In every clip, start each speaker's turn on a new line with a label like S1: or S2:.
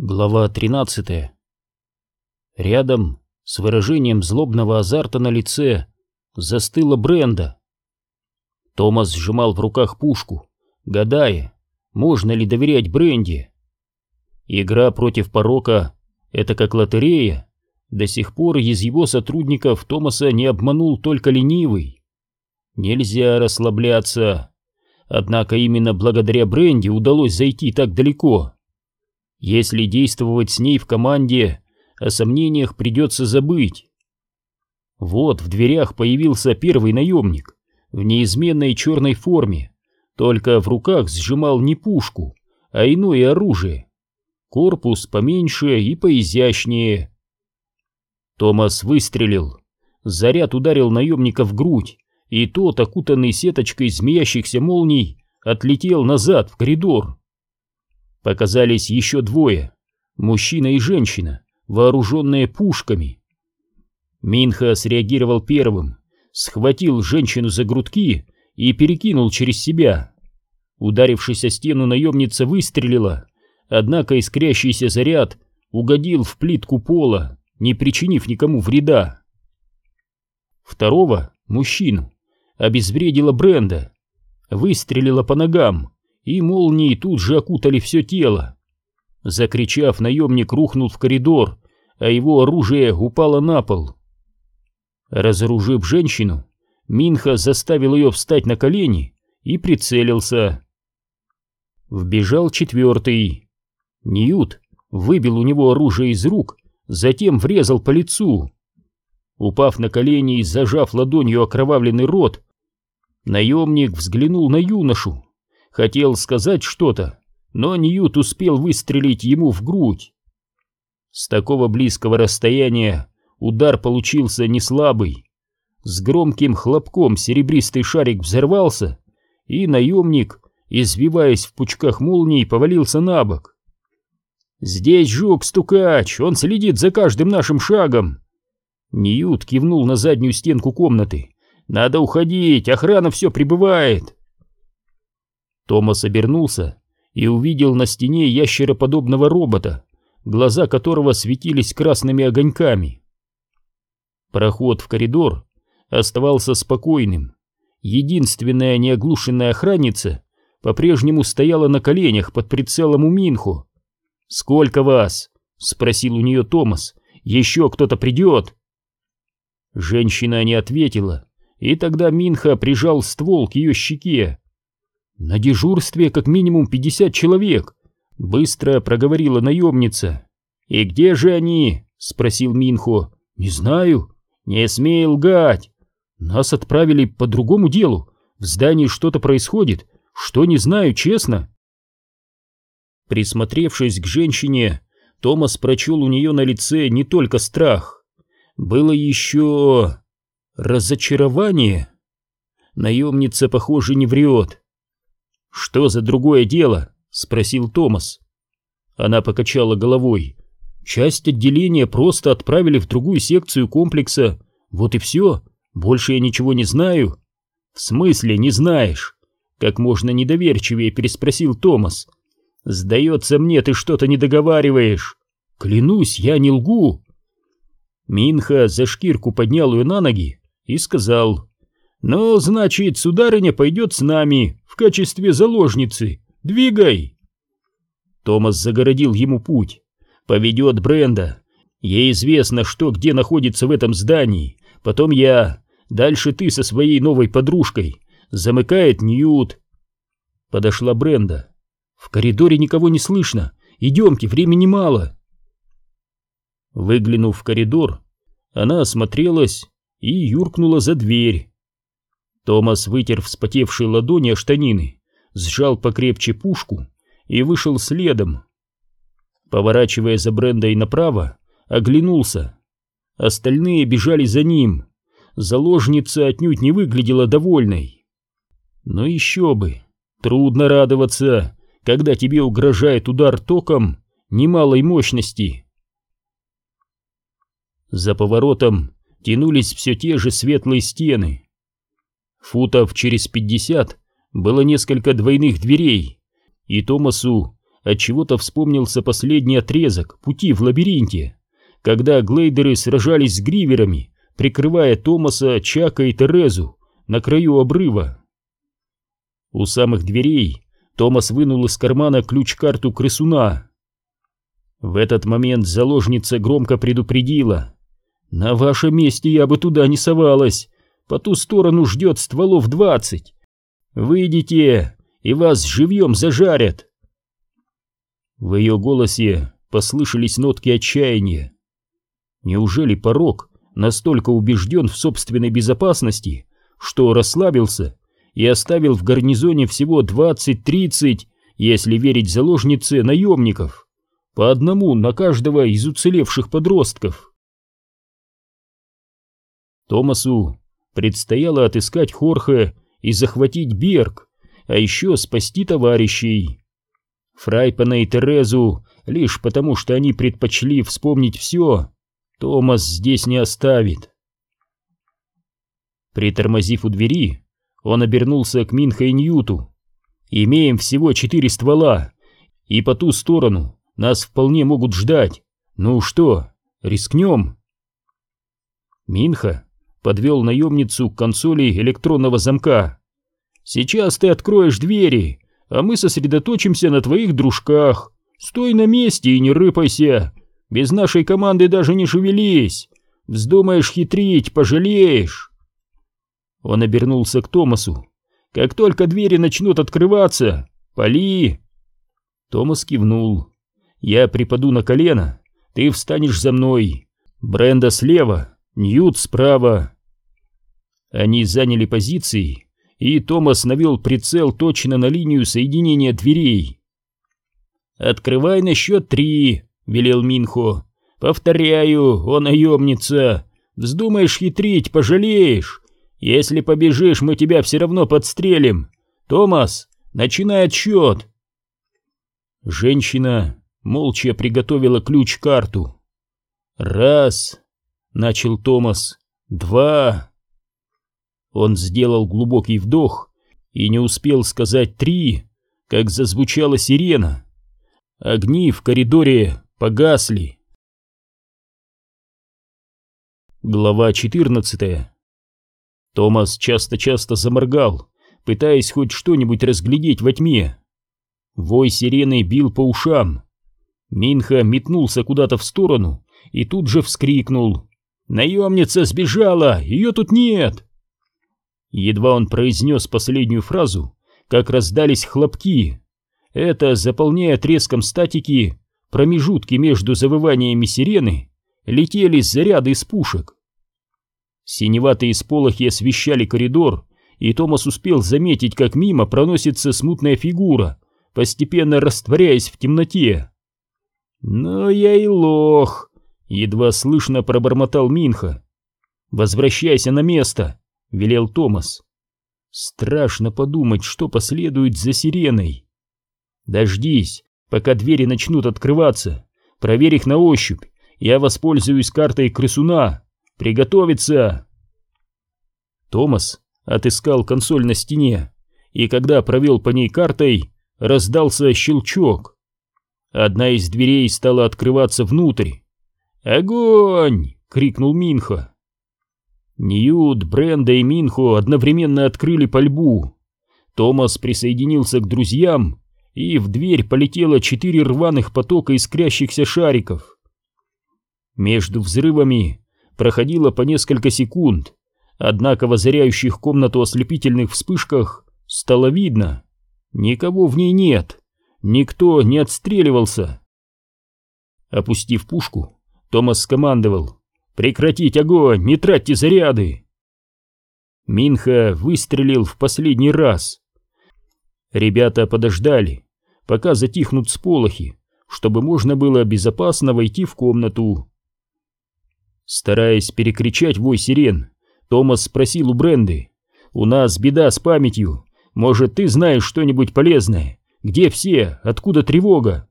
S1: Глава 13 Рядом, с выражением злобного азарта на лице, застыла Бренда. Томас сжимал в руках пушку, гадая, можно ли доверять Бренде. Игра против порока — это как лотерея. До сих пор из его сотрудников Томаса не обманул только ленивый. Нельзя расслабляться. Однако именно благодаря Бренде удалось зайти так далеко. Если действовать с ней в команде, о сомнениях придется забыть. Вот в дверях появился первый наемник в неизменной черной форме, только в руках сжимал не пушку, а иное оружие. Корпус поменьше и поизящнее. Томас выстрелил. Заряд ударил наемника в грудь, и тот, окутанный сеточкой змеящихся молний, отлетел назад в коридор. Показались еще двое, мужчина и женщина, вооруженные пушками. Минха среагировал первым, схватил женщину за грудки и перекинул через себя. Ударившись о стену, наемница выстрелила, однако искрящийся заряд угодил в плитку пола, не причинив никому вреда. Второго, мужчину, обезвредила Бренда, выстрелила по ногам, и молнии тут же окутали все тело. Закричав, наемник рухнул в коридор, а его оружие упало на пол. Разоружив женщину, Минха заставил ее встать на колени и прицелился. Вбежал четвертый. Ньют выбил у него оружие из рук, затем врезал по лицу. Упав на колени и зажав ладонью окровавленный рот, наемник взглянул на юношу Хотел сказать что-то, но Ньют успел выстрелить ему в грудь. С такого близкого расстояния удар получился не слабый. С громким хлопком серебристый шарик взорвался, и наемник, извиваясь в пучках молний, повалился на бок. «Здесь жук-стукач, он следит за каждым нашим шагом!» Ньют кивнул на заднюю стенку комнаты. «Надо уходить, охрана все прибывает!» Томас обернулся и увидел на стене ящероподобного робота, глаза которого светились красными огоньками. Проход в коридор оставался спокойным. Единственная неоглушенная охранница по-прежнему стояла на коленях под прицелом у Минху. «Сколько вас?» — спросил у нее Томас. «Еще кто-то придет?» Женщина не ответила, и тогда Минха прижал ствол к ее щеке. «На дежурстве как минимум пятьдесят человек», — быстро проговорила наемница. «И где же они?» — спросил Минхо. «Не знаю. Не смей лгать. Нас отправили по другому делу. В здании что-то происходит. Что не знаю, честно». Присмотревшись к женщине, Томас прочел у нее на лице не только страх. Было еще... разочарование. Наемница, похоже, не врет. «Что за другое дело?» — спросил Томас. Она покачала головой. «Часть отделения просто отправили в другую секцию комплекса. Вот и все. Больше я ничего не знаю». «В смысле не знаешь?» Как можно недоверчивее переспросил Томас. «Сдается мне, ты что-то не договариваешь. Клянусь, я не лгу». Минха за шкирку поднял ее на ноги и сказал. «Ну, значит, сударыня пойдет с нами в качестве заложницы. Двигай!» Томас загородил ему путь. «Поведет Бренда. Ей известно, что где находится в этом здании. Потом я. Дальше ты со своей новой подружкой. Замыкает Ньют». Подошла Бренда. «В коридоре никого не слышно. Идемте, времени мало». Выглянув в коридор, она осмотрелась и юркнула за дверь. Томас вытер вспотевшие ладони о штанины, сжал покрепче пушку и вышел следом. Поворачивая за Брендой направо, оглянулся. Остальные бежали за ним. Заложница отнюдь не выглядела довольной. Но еще бы, трудно радоваться, когда тебе угрожает удар током немалой мощности. За поворотом тянулись все те же светлые стены, Футов через пятьдесят было несколько двойных дверей, и Томасу отчего-то вспомнился последний отрезок пути в лабиринте, когда глейдеры сражались с гриверами, прикрывая Томаса, Чака и Терезу на краю обрыва. У самых дверей Томас вынул из кармана ключ-карту крысуна. В этот момент заложница громко предупредила. «На вашем месте я бы туда не совалась. По ту сторону ждет стволов двадцать. Выйдите, и вас живьем зажарят!» В ее голосе послышались нотки отчаяния. Неужели порог настолько убежден в собственной безопасности, что расслабился и оставил в гарнизоне всего 20-30, если верить заложнице, наемников, по одному на каждого из уцелевших подростков? Томасу предстояло отыскать Хорхе и захватить Берг, а еще спасти товарищей. Фрайпана и Терезу лишь потому, что они предпочли вспомнить все, Томас здесь не оставит. Притормозив у двери, он обернулся к Минха и Ньюту. «Имеем всего четыре ствола, и по ту сторону нас вполне могут ждать. Ну что, рискнем?» Минха подвел наемницу к консоли электронного замка. «Сейчас ты откроешь двери, а мы сосредоточимся на твоих дружках. Стой на месте и не рыпайся. Без нашей команды даже не шевелись. Вздумаешь хитрить, пожалеешь». Он обернулся к Томасу. «Как только двери начнут открываться, пали!» Томас кивнул. «Я припаду на колено, ты встанешь за мной. Бренда слева, Ньют справа». Они заняли позиции, и Томас навел прицел точно на линию соединения дверей. «Открывай на счет три», — велел Минхо. «Повторяю, он наемница. Вздумаешь хитрить, пожалеешь. Если побежишь, мы тебя все равно подстрелим. Томас, начинай отсчет». Женщина молча приготовила ключ-карту. «Раз», — начал Томас, — «два». Он сделал глубокий вдох и не успел сказать «три», как зазвучала сирена. Огни в коридоре погасли. Глава 14 Томас часто-часто заморгал, пытаясь хоть что-нибудь разглядеть во тьме. Вой сирены бил по ушам. Минха метнулся куда-то в сторону и тут же вскрикнул. «Наемница сбежала! Ее тут нет!» Едва он произнес последнюю фразу, как раздались хлопки. Это, заполняя треском статики, промежутки между завываниями сирены, летели заряды из пушек. Синеватые сполохи освещали коридор, и Томас успел заметить, как мимо проносится смутная фигура, постепенно растворяясь в темноте. «Ну я и лох!» — едва слышно пробормотал Минха. «Возвращайся на место!» — велел Томас. «Страшно подумать, что последует за сиреной!» «Дождись, пока двери начнут открываться. Проверь их на ощупь. Я воспользуюсь картой крысуна. Приготовиться!» Томас отыскал консоль на стене, и когда провел по ней картой, раздался щелчок. Одна из дверей стала открываться внутрь. «Огонь!» — крикнул Минха. Ньют, Бренда и Минхо одновременно открыли пальбу. Томас присоединился к друзьям, и в дверь полетело четыре рваных потока искрящихся шариков. Между взрывами проходило по несколько секунд, однако в озаряющих комнату ослепительных вспышках стало видно, никого в ней нет, никто не отстреливался. Опустив пушку, Томас скомандовал «Прекратить огонь! Не тратьте заряды!» Минха выстрелил в последний раз. Ребята подождали, пока затихнут сполохи, чтобы можно было безопасно войти в комнату. Стараясь перекричать вой сирен, Томас спросил у Бренды. «У нас беда с памятью. Может, ты знаешь что-нибудь полезное? Где все? Откуда тревога?»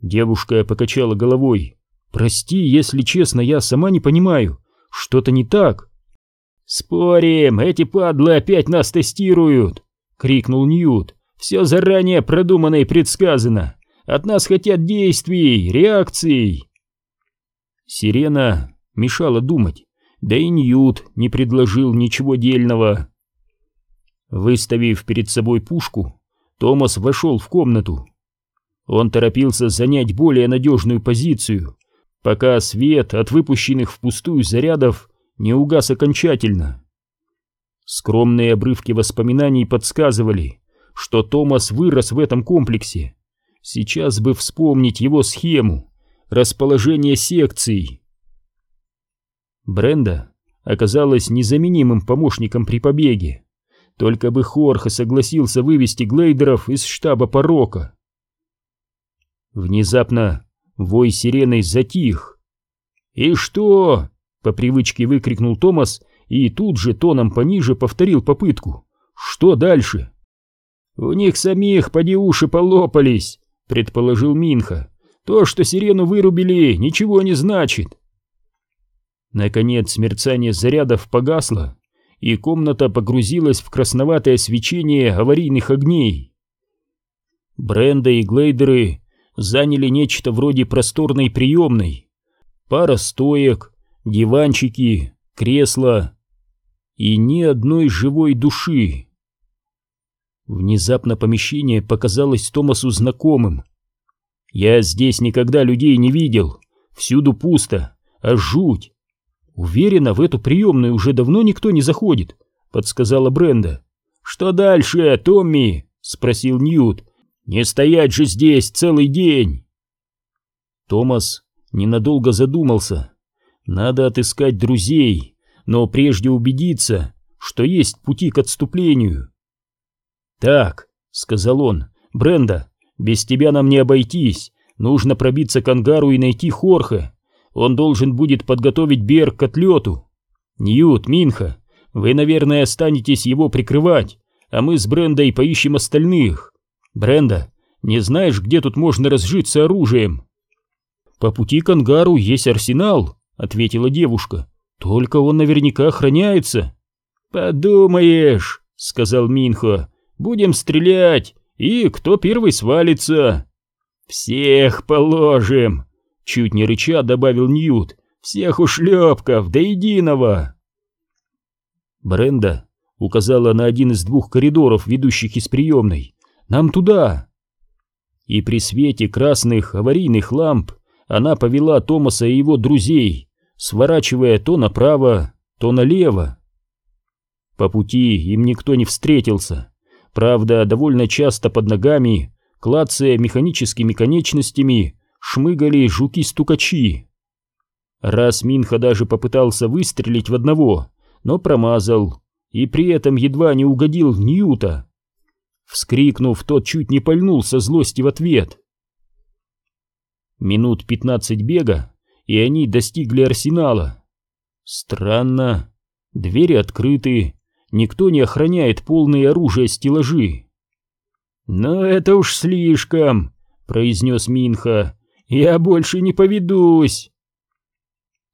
S1: Девушка покачала головой. «Прости, если честно, я сама не понимаю. Что-то не так». «Спорим, эти падлы опять нас тестируют!» — крикнул Ньют. Все заранее продумано и предсказано. От нас хотят действий, реакций. Сирена мешала думать, да и Ньют не предложил ничего дельного. Выставив перед собой пушку, Томас вошел в комнату. Он торопился занять более надежную позицию, пока свет от выпущенных впустую зарядов не угас окончательно. Скромные обрывки воспоминаний подсказывали, что Томас вырос в этом комплексе. Сейчас бы вспомнить его схему, расположение секций. Бренда оказалась незаменимым помощником при побеге. Только бы Хорхе согласился вывести глейдеров из штаба порока. Внезапно вой сиреной затих. «И что?» — по привычке выкрикнул Томас и тут же тоном пониже повторил попытку. «Что дальше?» «У них самих поди уши полопались», — предположил Минха. «То, что сирену вырубили, ничего не значит». Наконец мерцание зарядов погасло, и комната погрузилась в красноватое свечение аварийных огней. Бренда и глейдеры заняли нечто вроде просторной приемной. Пара стоек, диванчики, кресла и ни одной живой души. Внезапно помещение показалось Томасу знакомым. «Я здесь никогда людей не видел, всюду пусто, а жуть!» «Уверена, в эту приемную уже давно никто не заходит», — подсказала Бренда. «Что дальше, Томми?» — спросил Ньют. «Не стоять же здесь целый день!» Томас ненадолго задумался. Надо отыскать друзей, но прежде убедиться, что есть пути к отступлению. «Так», — сказал он, — «Бренда, без тебя нам не обойтись. Нужно пробиться к ангару и найти Хорха. Он должен будет подготовить Берг к отлету. Ньют, Минха, вы, наверное, останетесь его прикрывать, а мы с Брендой поищем остальных. Бренда, не знаешь, где тут можно разжиться оружием?» «По пути к ангару есть арсенал», — ответила девушка. «Только он наверняка охраняется». «Подумаешь», — сказал Минха, — «будем стрелять, и кто первый свалится?» «Всех положим», Чуть не рыча добавил Ньют. «Всех ушлепков, до единого!» Бренда указала на один из двух коридоров, ведущих из приемной. «Нам туда!» И при свете красных аварийных ламп она повела Томаса и его друзей, сворачивая то направо, то налево. По пути им никто не встретился. Правда, довольно часто под ногами, клацая механическими конечностями, шмыгали жуки-стукачи. Раз Минха даже попытался выстрелить в одного, но промазал, и при этом едва не угодил Ньюта. Вскрикнув, тот чуть не пальнул со злости в ответ. Минут пятнадцать бега, и они достигли арсенала. Странно, двери открыты, никто не охраняет полные оружия стеллажи. «Но это уж слишком», — произнес Минха, я больше не поведусь!»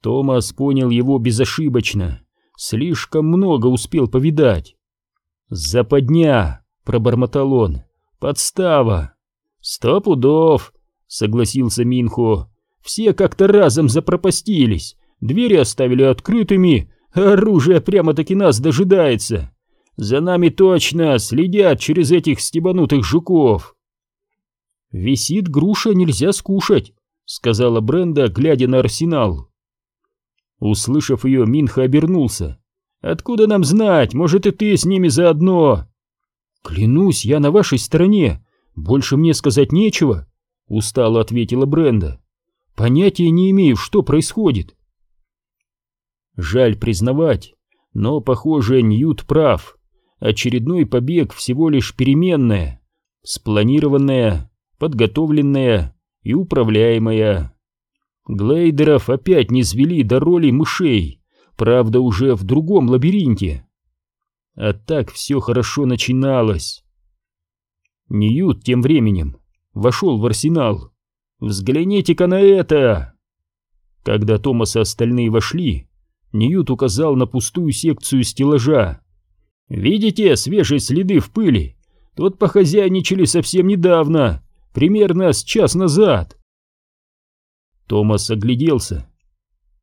S1: Томас понял его безошибочно. Слишком много успел повидать. «Западня!» — пробормотал он. «Подстава!» «Сто пудов!» — согласился Минхо. «Все как-то разом запропастились, двери оставили открытыми, а оружие прямо-таки нас дожидается. За нами точно следят через этих стебанутых жуков!» «Висит груша, нельзя скушать», — сказала Бренда, глядя на арсенал. Услышав ее, Минха обернулся. «Откуда нам знать? Может, и ты с ними заодно?» «Клянусь, я на вашей стороне. Больше мне сказать нечего», — устало ответила Бренда. «Понятия не имею, что происходит». Жаль признавать, но, похоже, Ньют прав. Очередной побег всего лишь переменная, спланированная подготовленная и управляемая. Глейдеров опять не свели до роли мышей, правда уже в другом лабиринте. А так все хорошо начиналось. Ньют тем временем вошел в арсенал. «Взгляните-ка на это!» Когда Томас и остальные вошли, Ньют указал на пустую секцию стеллажа. «Видите свежие следы в пыли? Тут похозяйничали совсем недавно, примерно с час назад. Томас огляделся.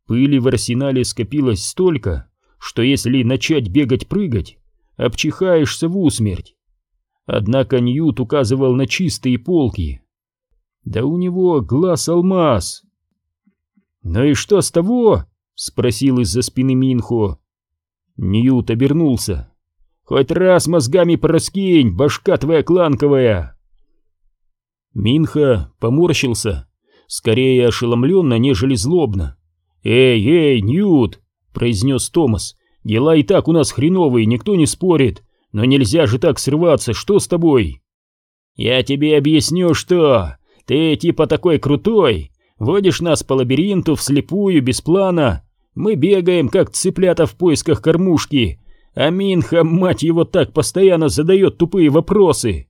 S1: Пыли в арсенале скопилось столько, что если начать бегать-прыгать, обчихаешься в усмерть. Однако Ньют указывал на чистые полки. Да у него глаз алмаз. «Ну и что с того?» — спросил из-за спины Минхо. Ньют обернулся. «Хоть раз мозгами пораскинь, башка твоя кланковая!» Минха поморщился, скорее ошеломленно, нежели злобно. «Эй, эй, Ньют!» — произнес Томас. «Дела и так у нас хреновые, никто не спорит, но нельзя же так срываться, что с тобой?» «Я тебе объясню, что... Ты типа такой крутой, водишь нас по лабиринту вслепую, без плана. Мы бегаем, как цыплята в поисках кормушки, а Минха, мать его, так постоянно задает тупые вопросы».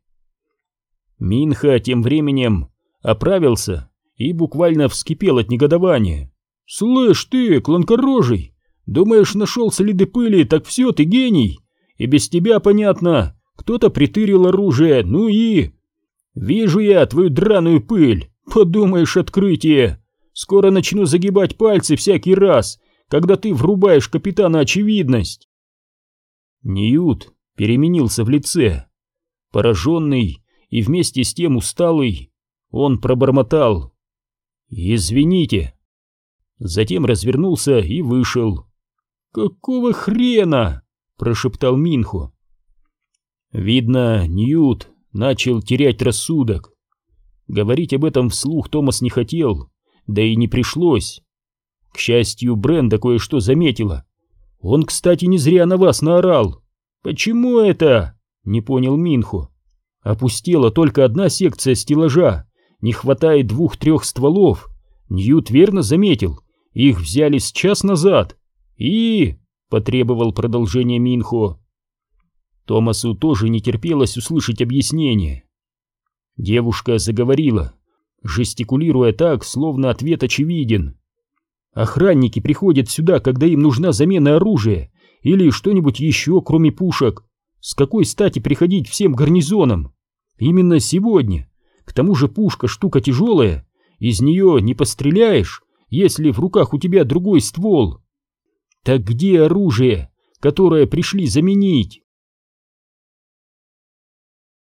S1: Минха тем временем оправился и буквально вскипел от негодования. «Слышь ты, клонкорожий, думаешь, нашел следы пыли, так все, ты гений? И без тебя понятно, кто-то притырил оружие, ну и...» «Вижу я твою драную пыль, подумаешь, открытие! Скоро начну загибать пальцы всякий раз, когда ты врубаешь капитана очевидность!» Ньют переменился в лице. Пораженный и вместе с тем усталый, он пробормотал. «Извините». Затем развернулся и вышел. «Какого хрена?» — прошептал Минху. Видно, Ньют начал терять рассудок. Говорить об этом вслух Томас не хотел, да и не пришлось. К счастью, Бренда кое-что заметила. Он, кстати, не зря на вас наорал. Почему это? Не понял Минху. Опустела только одна секция стеллажа. Не хватает двух-трех стволов. Ньют верно заметил. Их взяли с час назад. И... Потребовал продолжение Минхо. Томасу тоже не терпелось услышать объяснение. Девушка заговорила, жестикулируя так, словно ответ очевиден. Охранники приходят сюда, когда им нужна замена оружия или что-нибудь еще, кроме пушек. С какой стати приходить всем гарнизонам? Именно сегодня. К тому же пушка штука тяжелая, из нее не постреляешь, если в руках у тебя другой ствол. Так где оружие, которое пришли заменить?